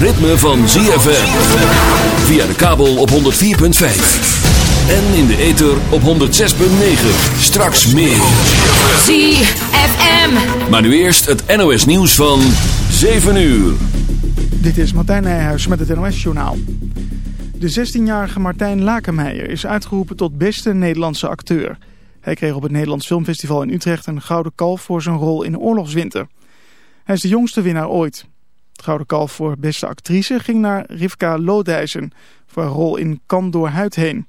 ritme van ZFM. Via de kabel op 104.5. En in de ether op 106.9. Straks meer. ZFM. Maar nu eerst het NOS nieuws van 7 uur. Dit is Martijn Nijhuis met het NOS-journaal. De 16-jarige Martijn Lakenmeijer is uitgeroepen tot beste Nederlandse acteur. Hij kreeg op het Nederlands Filmfestival in Utrecht een gouden kalf voor zijn rol in Oorlogswinter. Hij is de jongste winnaar ooit. Het gouden kalf voor beste actrice ging naar Rivka Lodijzen voor rol in Kan door huid heen.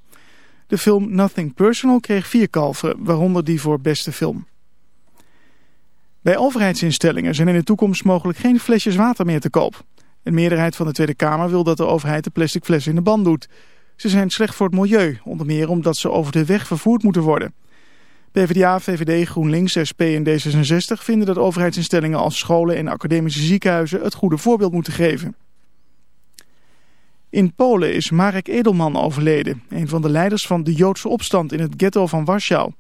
De film Nothing Personal kreeg vier kalveren, waaronder die voor beste film. Bij overheidsinstellingen zijn in de toekomst mogelijk geen flesjes water meer te koop. Een meerderheid van de Tweede Kamer wil dat de overheid de plastic flessen in de band doet. Ze zijn slecht voor het milieu, onder meer omdat ze over de weg vervoerd moeten worden. PvdA, VVD, GroenLinks, SP en D66 vinden dat overheidsinstellingen als scholen en academische ziekenhuizen het goede voorbeeld moeten geven. In Polen is Marek Edelman overleden, een van de leiders van de Joodse opstand in het ghetto van Warschau.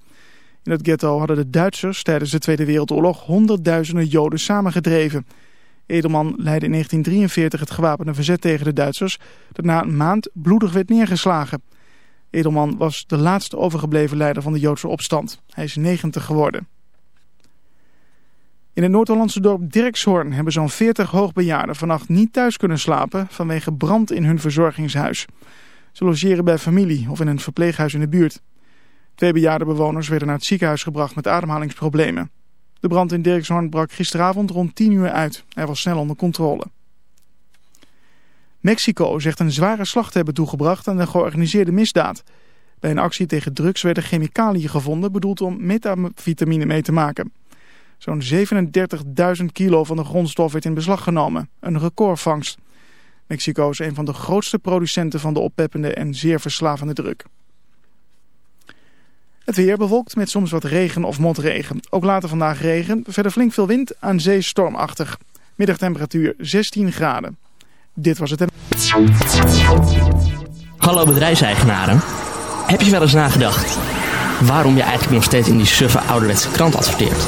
In het ghetto hadden de Duitsers tijdens de Tweede Wereldoorlog honderdduizenden Joden samengedreven. Edelman leidde in 1943 het gewapende verzet tegen de Duitsers, dat na een maand bloedig werd neergeslagen. Edelman was de laatste overgebleven leider van de Joodse opstand. Hij is 90 geworden. In het Noord-Hollandse dorp Dirkshoorn hebben zo'n 40 hoogbejaarden vannacht niet thuis kunnen slapen vanwege brand in hun verzorgingshuis. Ze logeren bij familie of in een verpleeghuis in de buurt. Twee bejaarde bewoners werden naar het ziekenhuis gebracht met ademhalingsproblemen. De brand in Dirkshoorn brak gisteravond rond 10 uur uit. Hij was snel onder controle. Mexico zegt een zware slag te hebben toegebracht aan de georganiseerde misdaad. Bij een actie tegen drugs werden chemicaliën gevonden bedoeld om metavitamine mee te maken. Zo'n 37.000 kilo van de grondstof werd in beslag genomen. Een recordvangst. Mexico is een van de grootste producenten van de oppeppende en zeer verslavende druk. Het weer bewolkt met soms wat regen of motregen. Ook later vandaag regen, verder flink veel wind, aan zee stormachtig. Middagtemperatuur 16 graden. Dit was het. Hallo bedrijfseigenaren. Heb je wel eens nagedacht waarom je eigenlijk nog steeds in die suffe ouderwetse krant adverteert?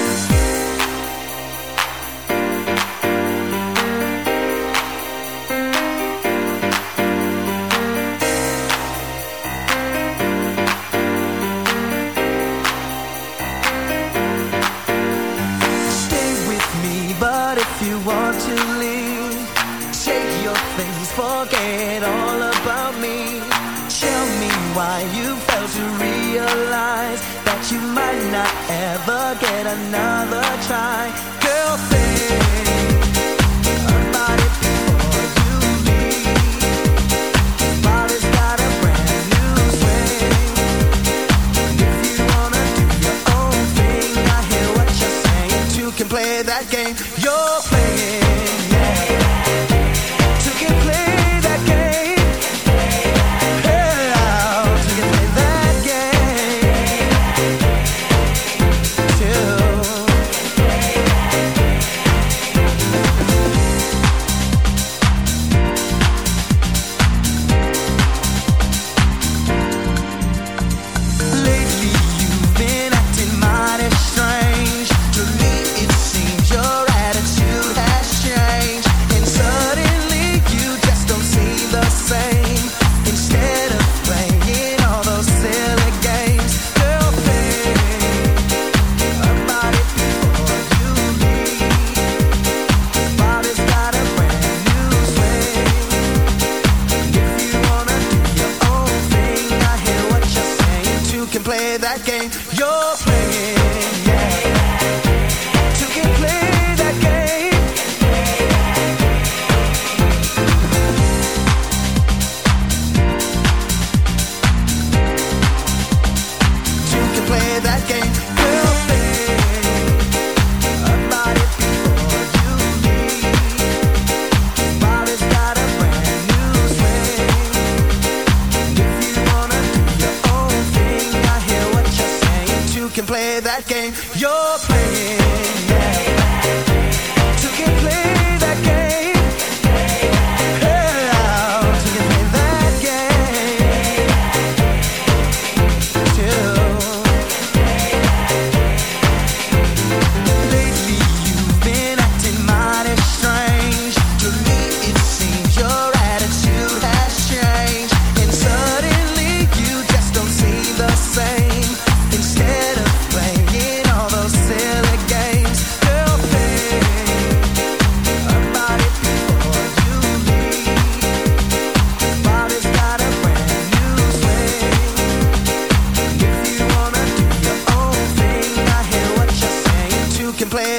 Why you failed to realize that you might not ever get another try. Girl, think about it before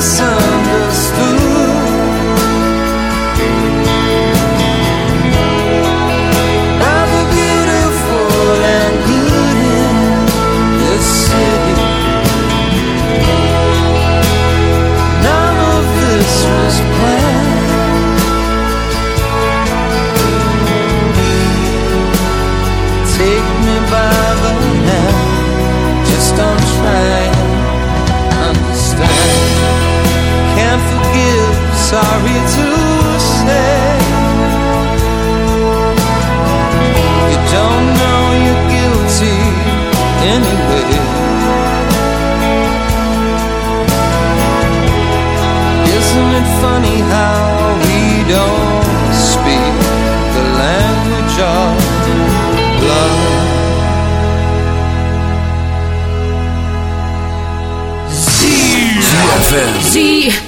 so sorry to say. You don't know you're guilty anyway. Isn't it funny how we don't speak the language of love? ZFM. ZFM.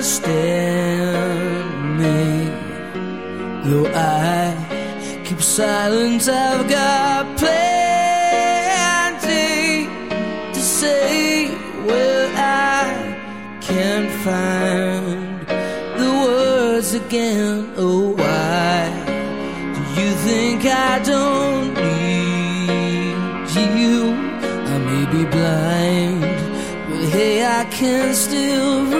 Misunderstand me? Though I keep silence, I've got plenty to say. Well, I can't find the words again. Oh, why do you think I don't need you? I may be blind, but hey, I can still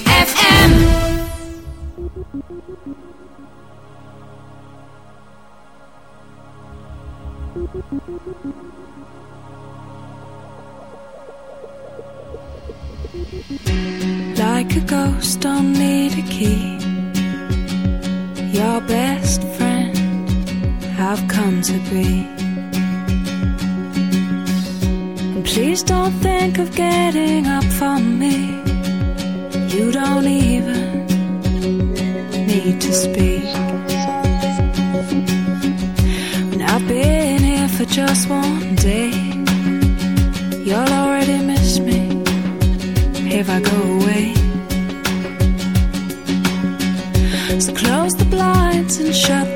So close the blinds and shut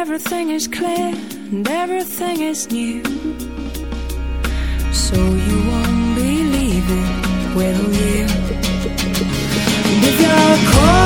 everything is clear and everything is new. So you won't believe it, will you? And if you're cold,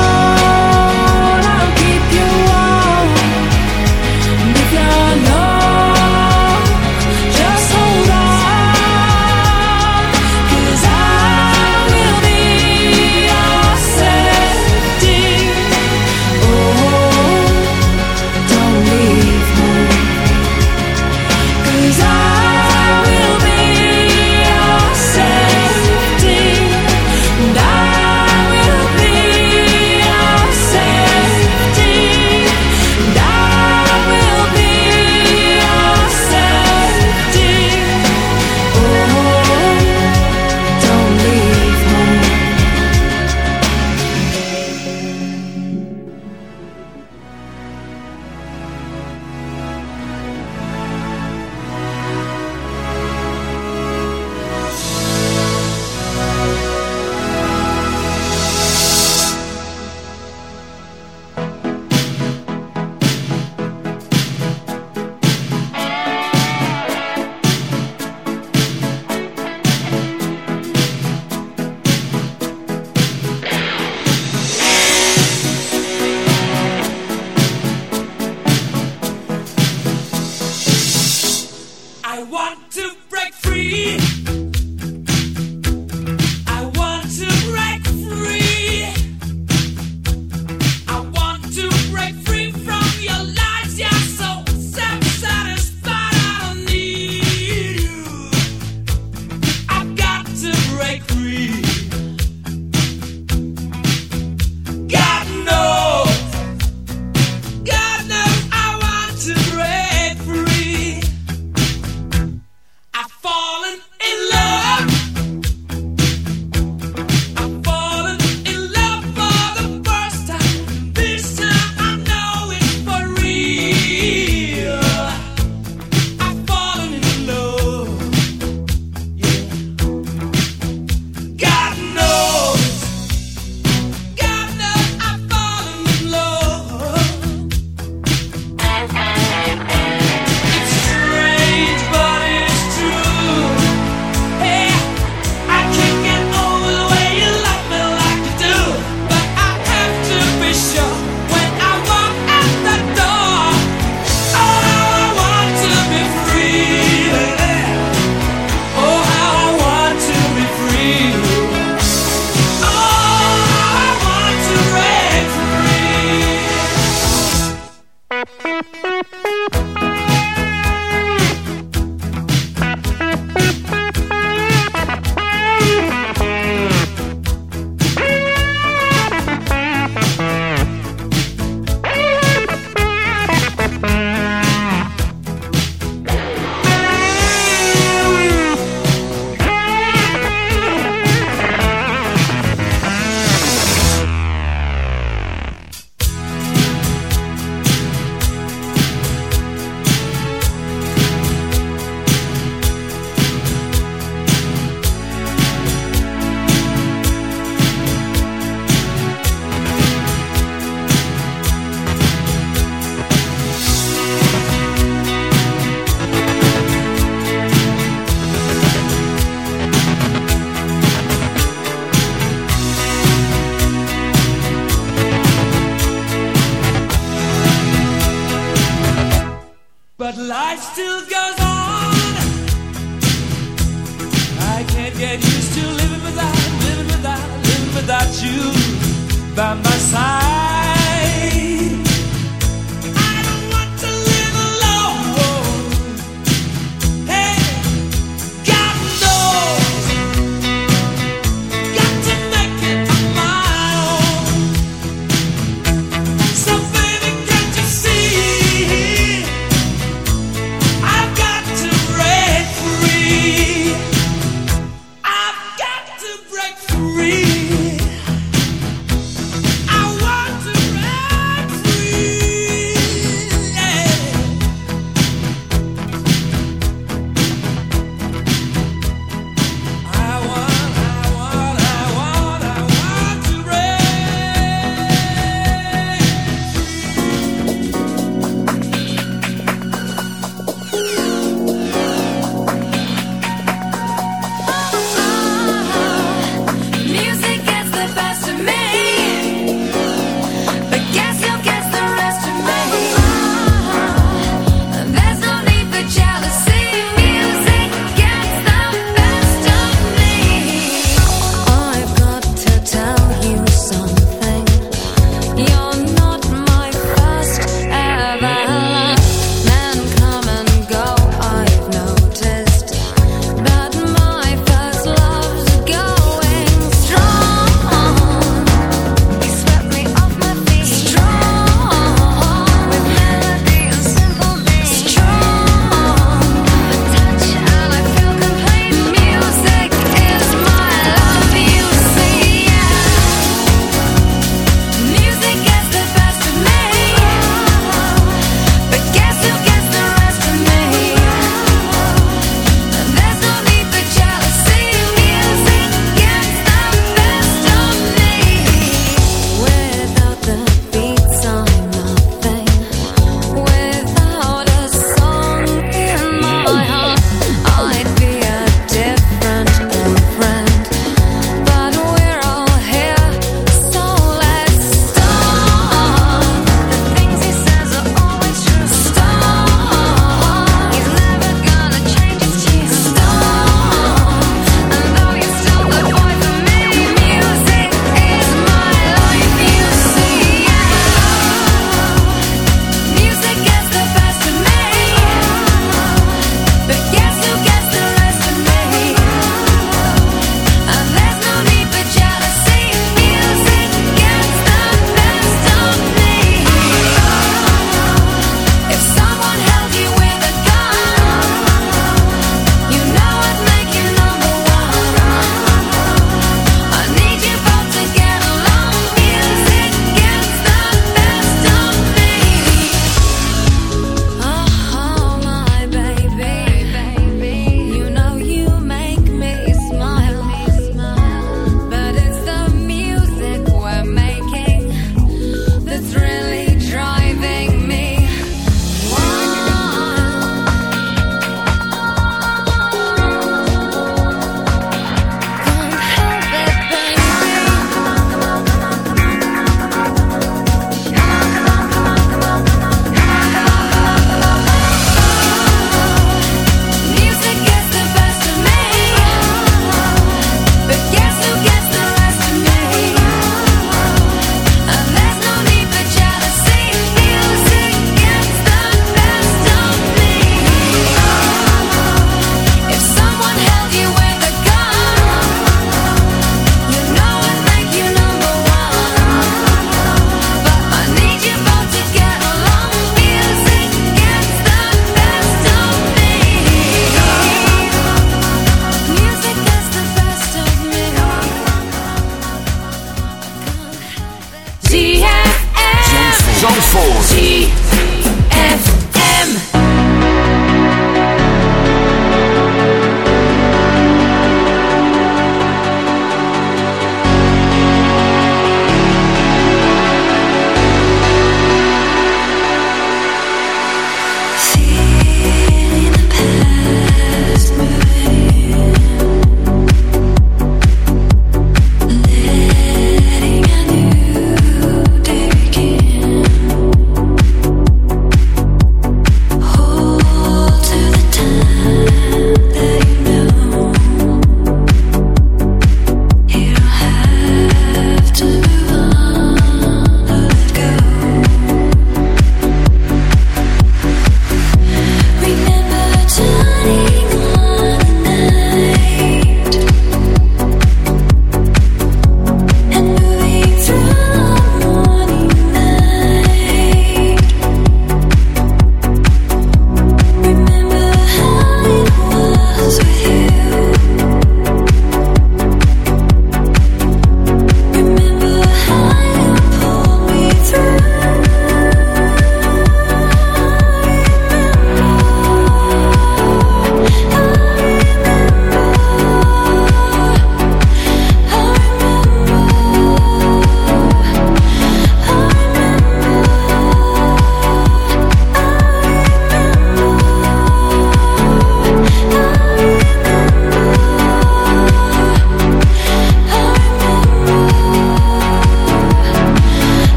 break free.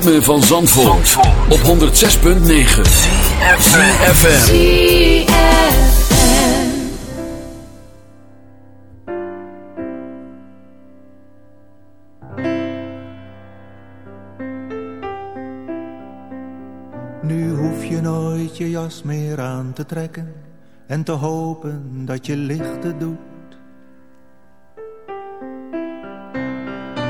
Ritme van Zandvoort, op 106.9 CFFM Nu hoef je nooit je jas meer aan te trekken en te hopen dat je lichten doet.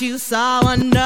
you saw unknown.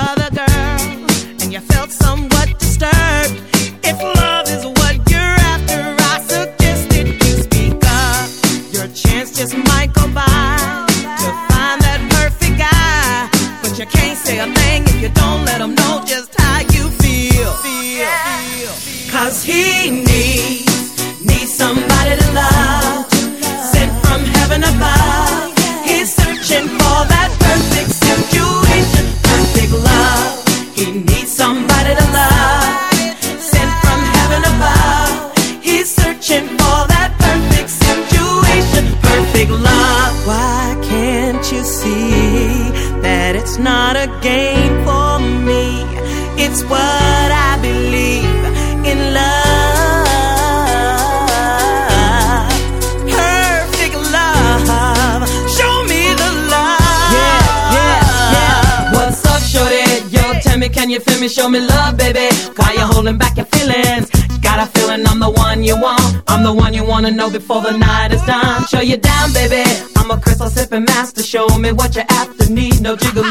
before the night is done. Show you down, baby. I'm a crystal sipping master. Show me what you after need. No jiggle.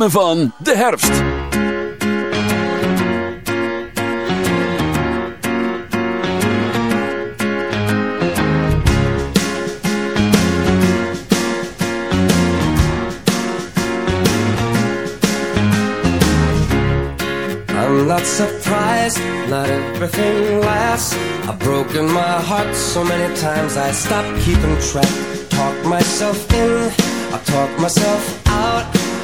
ritme van de herfst. I'm not surprised, not everything lasts. I've broken my heart so many times I stop keeping track. Talk myself in, I talk myself out.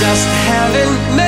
just haven't